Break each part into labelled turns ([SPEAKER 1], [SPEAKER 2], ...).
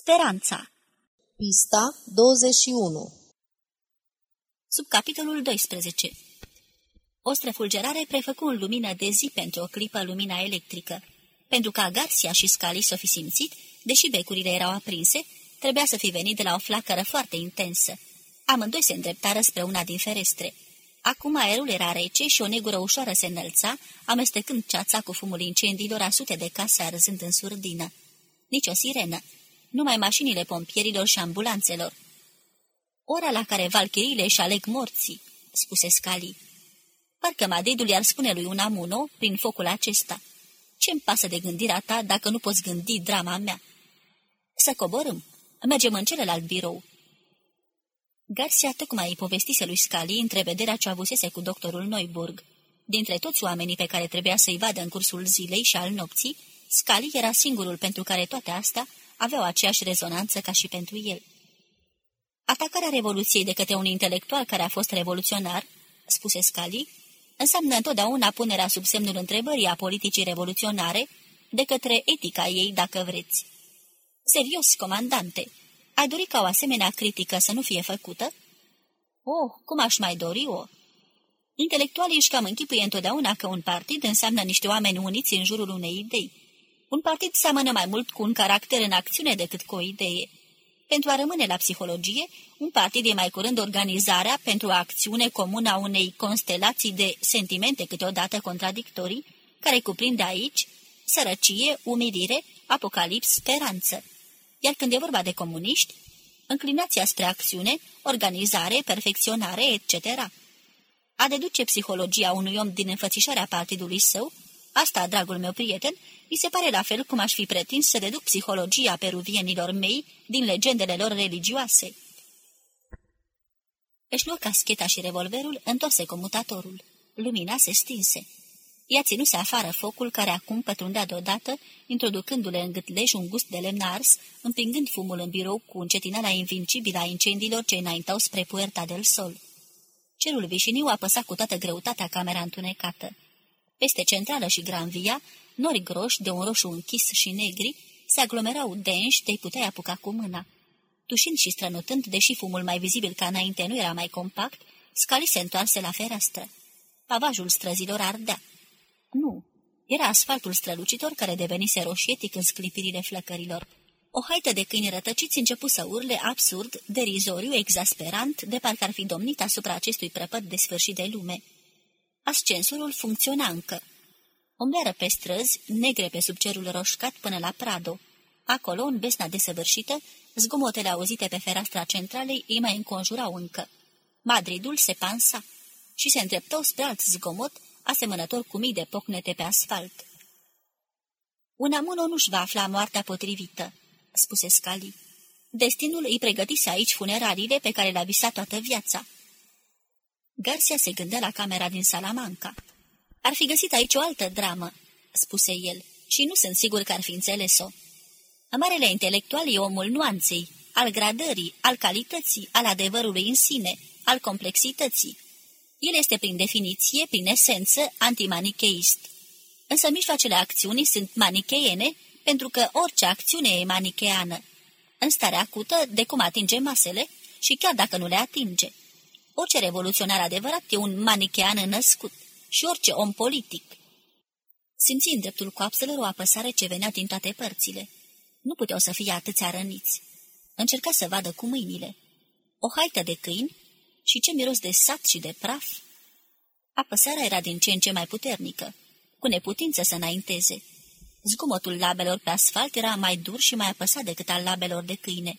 [SPEAKER 1] Speranța
[SPEAKER 2] Pista 21
[SPEAKER 1] Sub capitolul 12 O străfulgerare prefăcu în lumină de zi pentru o clipă lumina electrică. Pentru ca Garcia și Scali să fi simțit, deși becurile erau aprinse, trebuia să fi venit de la o flacără foarte intensă. Amândoi se îndreptară spre una din ferestre. Acum aerul era rece și o negură ușoară se înălța, amestecând ceața cu fumul incendiilor a sute de case arzând în surdină. Nici o sirenă numai mașinile pompierilor și ambulanțelor. Ora la care valchiriile își aleg morții, spuse Scali. Parcă Madridul i-ar spune lui Unamuno prin focul acesta. Ce-mi pasă de gândirea ta dacă nu poți gândi drama mea? Să coborâm. Mergem în celălalt birou. Garcia tocmai îi povestise lui Scali întrevederea ce avusese cu doctorul Neuburg. Dintre toți oamenii pe care trebuia să-i vadă în cursul zilei și al nopții, Scali era singurul pentru care toate astea aveau aceeași rezonanță ca și pentru el. Atacarea Revoluției de către un intelectual care a fost revoluționar, spuse Scali, înseamnă întotdeauna punerea sub semnul întrebării a politicii revoluționare de către etica ei, dacă vreți. Serios, comandante, ai dori ca o asemenea critică să nu fie făcută? Oh, cum aș mai dori-o? Intelectualii își cam închipuie întotdeauna că un partid înseamnă niște oameni uniți în jurul unei idei. Un partid seamănă mai mult cu un caracter în acțiune decât cu o idee. Pentru a rămâne la psihologie, un partid e mai curând organizarea pentru o acțiune comună a unei constelații de sentimente câteodată contradictorii, care cuprinde aici sărăcie, umilire, apocalips, speranță. Iar când e vorba de comuniști, înclinația spre acțiune, organizare, perfecționare, etc. A deduce psihologia unui om din înfățișarea partidului său, asta, dragul meu prieten, mi se pare la fel cum aș fi pretins să deduc psihologia peruvienilor mei din legendele lor religioase. Își luă cascheta și revolverul, întoarse comutatorul. Lumina se stinse. Ea ținuse afară focul care acum pătrundea deodată, introducându-le în gâtlej un gust de lemn ars, împingând fumul în birou cu încetinarea invincibilă a incendiilor ce înaintau spre puerta del sol. Cerul vișiniu apăsa cu toată greutatea camera întunecată. Peste centrală și granvia, nori groși de un roșu închis și negri se aglomerau denși de-i puteai apuca cu mâna. Tușind și strănutând, deși fumul mai vizibil ca înainte nu era mai compact, Scali se întoarse la fereastră. Pavajul străzilor ardea. Nu, era asfaltul strălucitor care devenise roșietic în sclipirile flăcărilor. O haită de câini rătăciți începu să urle absurd, derizoriu, exasperant, de parcă ar fi domnit asupra acestui prăpăt de sfârșit de lume. Ascensorul funcționa încă. Umbleră pe străzi, negre pe sub cerul roșcat până la Prado. Acolo, în besna desăvârșită, zgomotele auzite pe fereastra centralei îi mai înconjurau încă. Madridul se pansa și se îndreptau spre alt zgomot, asemănător cu mii de pocnete pe asfalt. Un amuno nu-și va afla moartea potrivită, spuse Scali. Destinul îi pregătise aici funeraliile pe care le-a visat toată viața. Garcia se gândea la camera din Salamanca. Ar fi găsit aici o altă dramă, spuse el, și nu sunt sigur că ar fi înțeles-o. Marele intelectual e omul nuanței, al gradării, al calității, al adevărului în sine, al complexității. El este prin definiție, prin esență, antimanicheist. Însă mijloacele acțiunii sunt manicheiene, pentru că orice acțiune e manicheană. În stare acută, de cum atinge masele și chiar dacă nu le atinge. Orice revoluționar adevărat e un manichean născut și orice om politic. Simți în dreptul coapselor o apăsare ce venea din toate părțile. Nu puteau să fie atâția răniți. Încerca să vadă cu mâinile. O haită de câini și ce miros de sat și de praf. Apăsarea era din ce în ce mai puternică, cu neputință să înainteze. Zgomotul labelor pe asfalt era mai dur și mai apăsat decât al labelor de câine.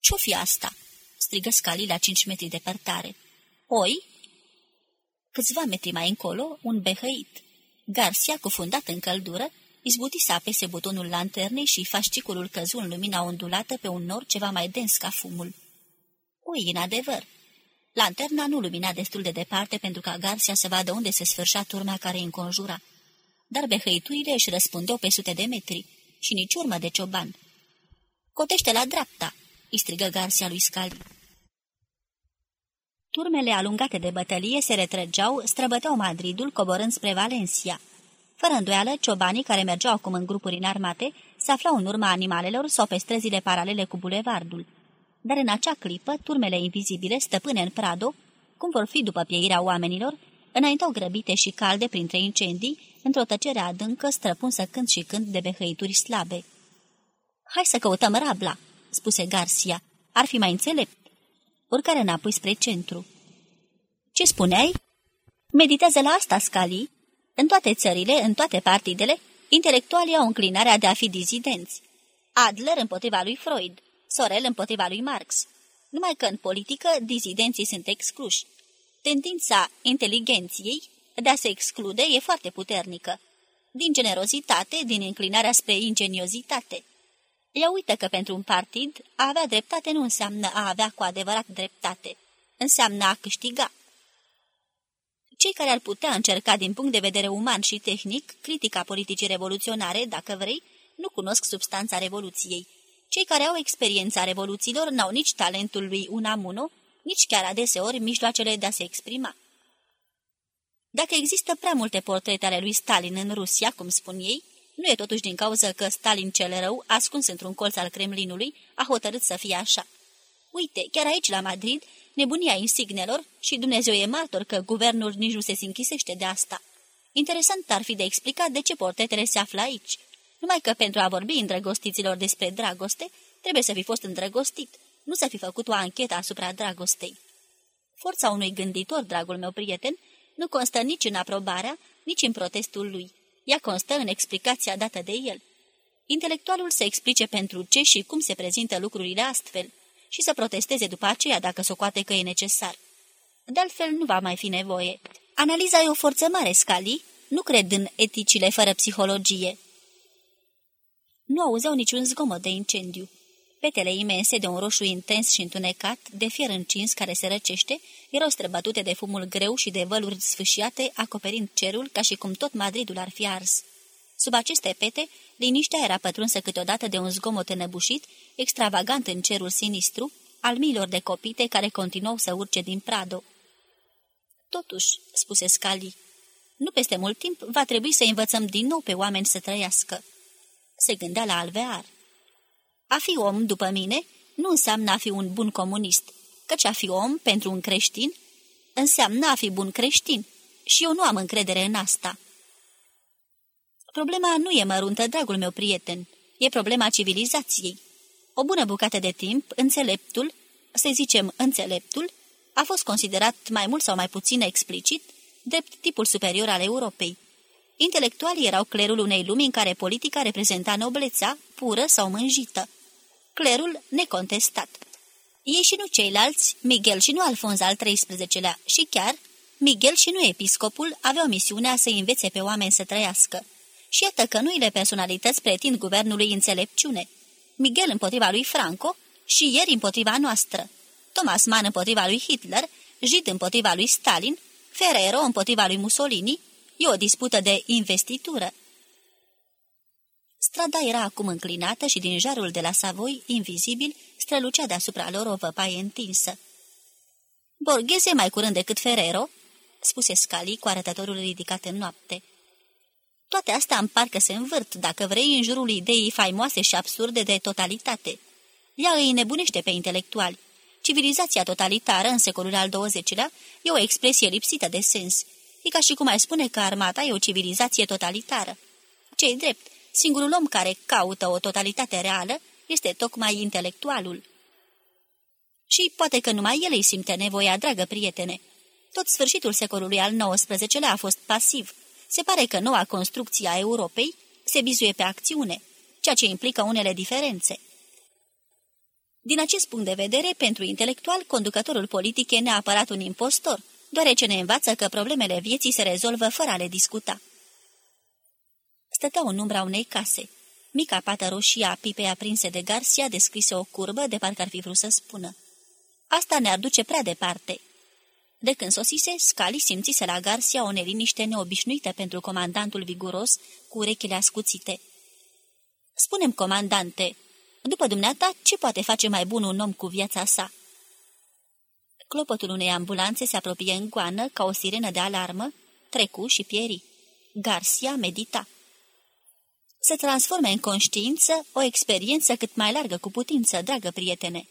[SPEAKER 1] Ce-o fi asta?" Strigă Scali la cinci metri departare. Oi?" Câțiva metri mai încolo, un behăit. Garcia, cufundat în căldură, izbuti să apese butonul lanternei și fasciculul căzu în lumina ondulată pe un nor ceva mai dens ca fumul. Ui, în adevăr! Lanterna nu lumina destul de departe pentru ca Garcia să vadă unde se sfârșea turma care îi înconjura. Dar behăiturile își răspundeau pe sute de metri și nici urmă de cioban. Cotește la dreapta!" Îi strigă Garcia lui Scali. Turmele alungate de bătălie se retrăgeau, străbăteau Madridul, coborând spre Valencia. Fără îndoială, ciobanii care mergeau acum în grupuri înarmate se aflau în urma animalelor sau pe străzile paralele cu bulevardul. Dar în acea clipă, turmele invizibile, stăpâne în prado, cum vor fi după pieirea oamenilor, înaintau grăbite și calde printre incendii, într-o tăcere adâncă, străpunsă când și când de behăituri slabe. Hai să căutăm rabla," spuse Garcia. Ar fi mai înțelept." Urcare înapoi spre centru. Ce spuneai?" Meditează la asta, Scali. În toate țările, în toate partidele, intelectualii au înclinarea de a fi dizidenți. Adler împotriva lui Freud, Sorel împotriva lui Marx. Numai că în politică dizidenții sunt excluși. Tendința inteligenției de a se exclude e foarte puternică. Din generozitate, din înclinarea spre ingeniozitate. Ea uită că pentru un partid a avea dreptate nu înseamnă a avea cu adevărat dreptate. Înseamnă a câștiga. Cei care ar putea încerca din punct de vedere uman și tehnic critica politicii revoluționare, dacă vrei, nu cunosc substanța revoluției. Cei care au experiența revoluțiilor n-au nici talentul lui Unamuno, nici chiar adeseori mijloacele de a se exprima. Dacă există prea multe portrete ale lui Stalin în Rusia, cum spun ei, nu e totuși din cauza că Stalin cel rău, ascuns într-un colț al Kremlinului, a hotărât să fie așa. Uite, chiar aici la Madrid, nebunia insignelor și Dumnezeu e martor că guvernul nici nu se închisește de asta. Interesant ar fi de explicat de ce portretele se află aici. Numai că pentru a vorbi îndrăgostiților despre dragoste, trebuie să fi fost îndrăgostit, nu să fi făcut o anchetă asupra dragostei. Forța unui gânditor, dragul meu prieten, nu constă nici în aprobarea, nici în protestul lui. Ea constă în explicația dată de el. Intelectualul se explice pentru ce și cum se prezintă lucrurile astfel și să protesteze după aceea dacă socoate că e necesar. De altfel, nu va mai fi nevoie. Analiza e o forță mare, Scali. Nu cred în eticile fără psihologie. Nu auzeau niciun zgomot de incendiu. Petele imense de un roșu intens și întunecat, de fier încins care se răcește, erau străbătute de fumul greu și de văluri sfâșiate, acoperind cerul ca și cum tot Madridul ar fi ars. Sub aceste pete, liniștea era pătrunsă câteodată de un zgomot înăbușit, extravagant în cerul sinistru, al miilor de copite care continuau să urce din prado. Totuși, spuse Scali, nu peste mult timp va trebui să învățăm din nou pe oameni să trăiască. Se gândea la alvear. A fi om, după mine, nu înseamnă a fi un bun comunist, căci a fi om pentru un creștin înseamnă a fi bun creștin și eu nu am încredere în asta. Problema nu e măruntă, dragul meu prieten, e problema civilizației. O bună bucată de timp, înțeleptul, să zicem înțeleptul, a fost considerat mai mult sau mai puțin explicit drept tipul superior al Europei. Intelectualii erau clerul unei lumi în care politica reprezenta noblețea, pură sau mânjită. Clerul necontestat. Ei și nu ceilalți, Miguel și nu Alfonz al XIII-lea și chiar Miguel și nu episcopul aveau misiunea să învețe pe oameni să trăiască. Și iată că noile personalități pretind guvernului înțelepciune. Miguel împotriva lui Franco și ieri împotriva noastră. Thomas Mann împotriva lui Hitler, Jid împotriva lui Stalin, Ferrero împotriva lui Mussolini, e o dispută de investitură. Strada era acum înclinată și din jarul de la Savoi, invizibil, strălucea deasupra lor o văpaie întinsă. Borghese mai curând decât Ferrero?" spuse Scali cu arătătorul ridicat în noapte. Toate astea îmi parcă se învârt, dacă vrei, în jurul ideii faimoase și absurde de totalitate. Ea îi nebunește pe intelectuali. Civilizația totalitară în secolul al XX-lea e o expresie lipsită de sens. E ca și cum ai spune că armata e o civilizație totalitară. Cei drept, singurul om care caută o totalitate reală este tocmai intelectualul. Și poate că numai el îi simte nevoia, dragă prietene. Tot sfârșitul secolului al XIX-lea a fost pasiv, se pare că noua construcție a Europei se bizuie pe acțiune, ceea ce implică unele diferențe. Din acest punct de vedere, pentru intelectual, conducătorul politic e neapărat un impostor, deoarece ne învață că problemele vieții se rezolvă fără a le discuta. Stăteau în umbra unei case. Mica pată roșie a pipei aprinse de Garcia descrise o curbă de parcă ar fi vrut să spună. Asta ne-ar duce prea departe. De când sosise, Scali simțise la Garcia o neliniște neobișnuită pentru comandantul viguros, cu urechile ascuțite. Spunem, comandante, după dumneata, ce poate face mai bun un om cu viața sa?" Clopotul unei ambulanțe se apropie în goană ca o sirenă de alarmă, trecu și pieri. Garcia medita. Să transforme în conștiință o experiență cât mai largă cu putință, dragă prietene.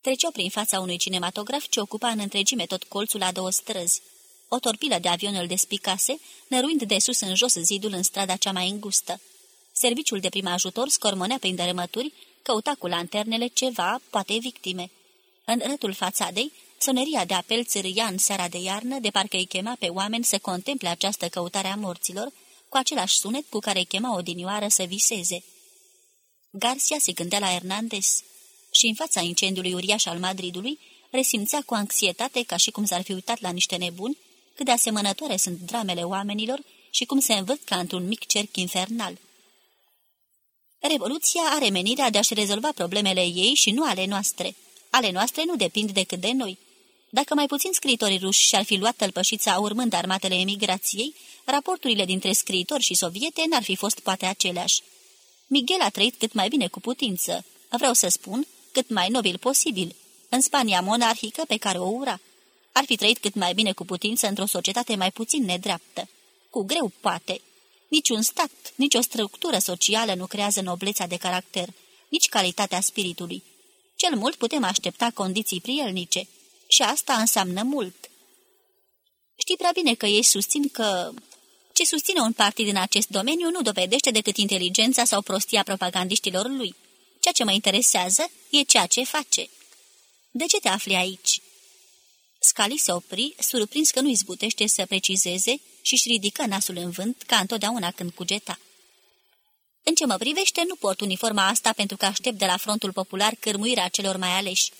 [SPEAKER 1] Treceau prin fața unui cinematograf ce ocupa în întregime tot colțul la două străzi. O torpilă de avion îl despicase, năruind de sus în jos zidul în strada cea mai îngustă. Serviciul de prim ajutor scormonea prin dărâmături, căuta cu lanternele ceva, poate victime. În rătul fațadei, soneria de apel țâria în seara de iarnă, de parcă îi chema pe oameni să contemple această căutare a morților, cu același sunet cu care îi chema odinioară să viseze. Garcia se gândea la Hernandez și în fața incendiului uriaș al Madridului resimțea cu anxietate ca și cum s-ar fi uitat la niște nebuni, cât de asemănătoare sunt dramele oamenilor și cum se învăd ca într-un mic cerc infernal. Revoluția are menirea de a-și rezolva problemele ei și nu ale noastre. Ale noastre nu depind decât de noi. Dacă mai puțin scritorii ruși și-ar fi luat tălpășița urmând armatele emigrației, raporturile dintre scriitori și soviete n-ar fi fost poate aceleași. Miguel a trăit cât mai bine cu putință, vreau să spun, cât mai nobil posibil, în Spania monarhică pe care o ura. Ar fi trăit cât mai bine cu putință într-o societate mai puțin nedreaptă. Cu greu poate. Niciun stat, nici o structură socială nu creează noblețea de caracter, nici calitatea spiritului. Cel mult putem aștepta condiții prielnice. Și asta înseamnă mult. Știi prea bine că ei susțin că... Ce susține un partid în acest domeniu nu dovedește decât inteligența sau prostia propagandiștilor lui. Ceea ce mă interesează e ceea ce face. De ce te afli aici?" Scali se opri, surprins că nu izbutește să precizeze și-și ridică nasul în vânt, ca întotdeauna când cugeta. În ce mă privește, nu port uniforma asta pentru că aștept de la frontul popular cârmuirea celor mai aleși.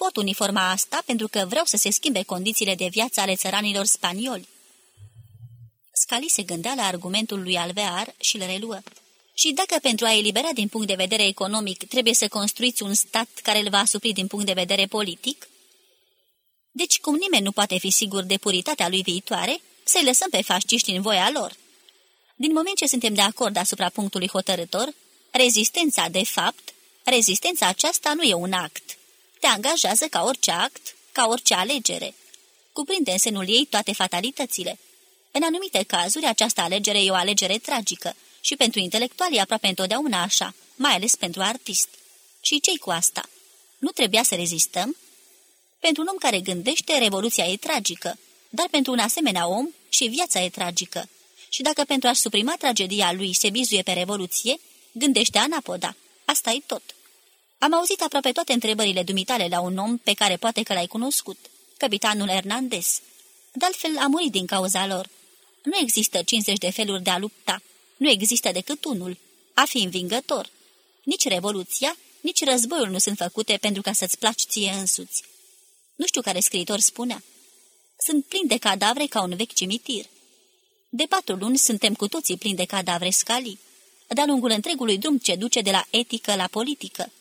[SPEAKER 1] Port uniforma asta pentru că vreau să se schimbe condițiile de viață ale țăranilor spanioli. Scali se gândea la argumentul lui Alvear și îl reluă. Și dacă pentru a elibera din punct de vedere economic trebuie să construiți un stat care îl va supri din punct de vedere politic? Deci, cum nimeni nu poate fi sigur de puritatea lui viitoare, să-i lăsăm pe fasciști în voia lor. Din moment ce suntem de acord asupra punctului hotărător, rezistența, de fapt, rezistența aceasta nu e un act. Te angajează ca orice act, ca orice alegere. Cuprinde în senul ei toate fatalitățile. În anumite cazuri, această alegere e o alegere tragică și pentru intelectuali e aproape întotdeauna așa, mai ales pentru artist. Și cei cu asta? Nu trebuia să rezistăm? Pentru un om care gândește, revoluția e tragică, dar pentru un asemenea om și viața e tragică. Și dacă pentru a-și suprima tragedia lui se bizuie pe revoluție, gândește anapoda. Asta e tot. Am auzit aproape toate întrebările dumitale la un om pe care poate că l-ai cunoscut, capitanul Hernandez. De altfel, a murit din cauza lor. Nu există 50 de feluri de a lupta. Nu există decât unul, a fi învingător. Nici revoluția, nici războiul nu sunt făcute pentru ca să-ți placi ție însuți. Nu știu care scriitor spunea. Sunt plin de cadavre ca un vechi cimitir. De patru luni suntem cu toții plini de cadavre scalii, de-a lungul întregului drum ce duce de la etică la politică.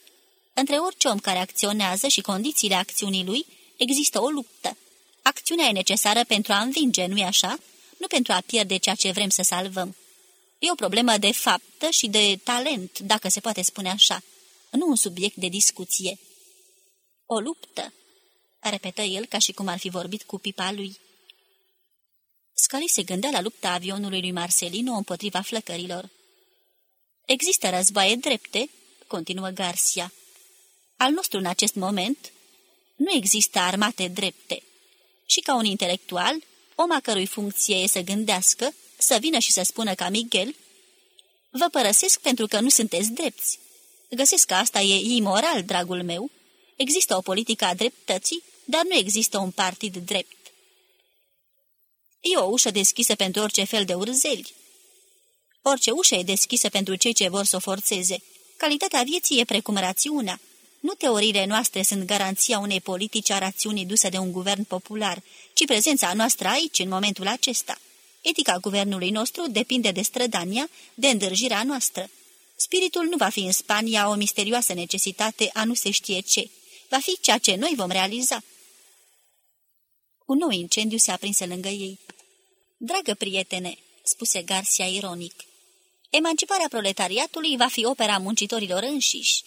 [SPEAKER 1] Între orice om care acționează și condițiile acțiunii lui există o luptă. Acțiunea e necesară pentru a învinge, nu-i așa? Nu pentru a pierde ceea ce vrem să salvăm. E o problemă de fapt și de talent, dacă se poate spune așa, nu un subiect de discuție. O luptă, repetă el ca și cum ar fi vorbit cu pipa lui. Scali se gândea la lupta avionului lui Marcelino împotriva flăcărilor. Există războaie drepte, continuă Garcia. Al nostru în acest moment nu există armate drepte. Și ca un intelectual, om a cărui funcție e să gândească, să vină și să spună ca Miguel, Vă părăsesc pentru că nu sunteți drepți. Găsesc că asta e imoral, dragul meu. Există o politică a dreptății, dar nu există un partid drept. E o ușă deschisă pentru orice fel de urzeli. Orice ușă e deschisă pentru cei ce vor să o forțeze. Calitatea vieții e precum rațiunea. Nu teoriile noastre sunt garanția unei politici a rațiunii duse de un guvern popular, ci prezența noastră aici, în momentul acesta. Etica guvernului nostru depinde de strădania, de îndârjirea noastră. Spiritul nu va fi în Spania o misterioasă necesitate a nu se știe ce. Va fi ceea ce noi vom realiza. Un nou incendiu se aprinse lângă ei. Dragă prietene, spuse Garcia ironic, emanciparea proletariatului va fi opera muncitorilor înșiși.